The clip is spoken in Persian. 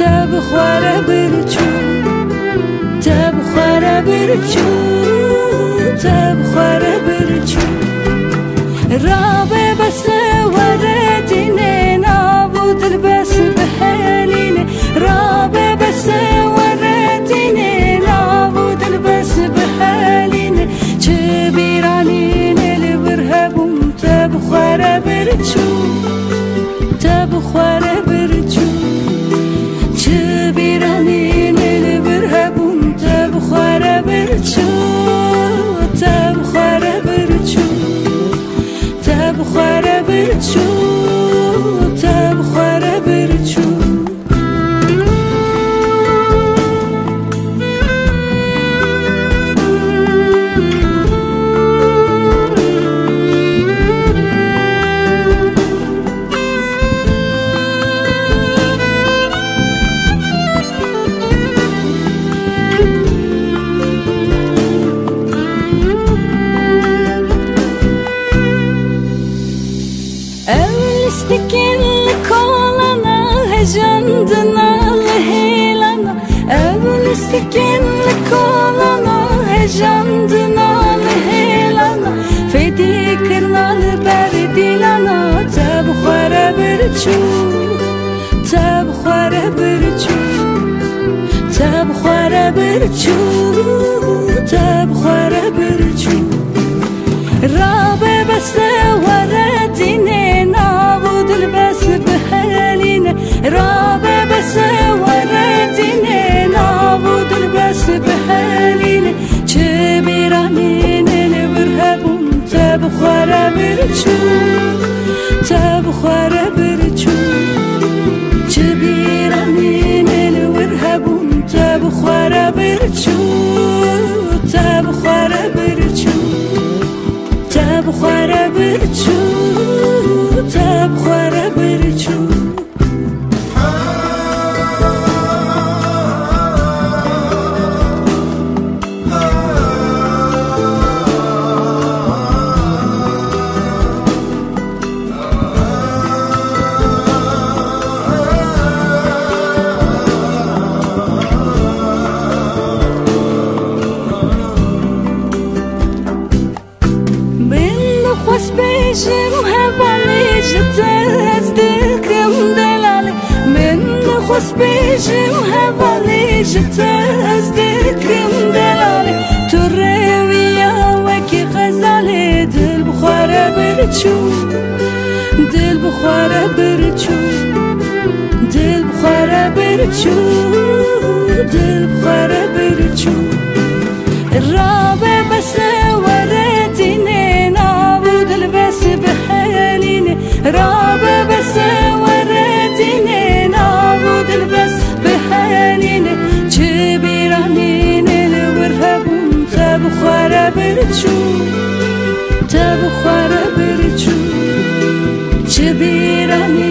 تبخر برچو تبخر برچو تبخر برچو رابه بس وردینه نابود بس بحالینه رابه بس وردینه نابود بس بحالینه چه بیرانینه لبرهبون تبخوره برچو تبخوره Evlistikin kolana hejandına lehilana Fedi kırnal berdilana Tebkhara birçu Tebkhara birçu Tebkhara birçu Tebkhara birçu رابه fuera. خواست بیشم هوالی جتا از دکم دلالی من خواست بیشم هوالی جتا از دکم دلالی تو رویا وکی غزالی دل بخواره برچو دل بخواره برچو دل بخواره برچو دل بخواره bir me.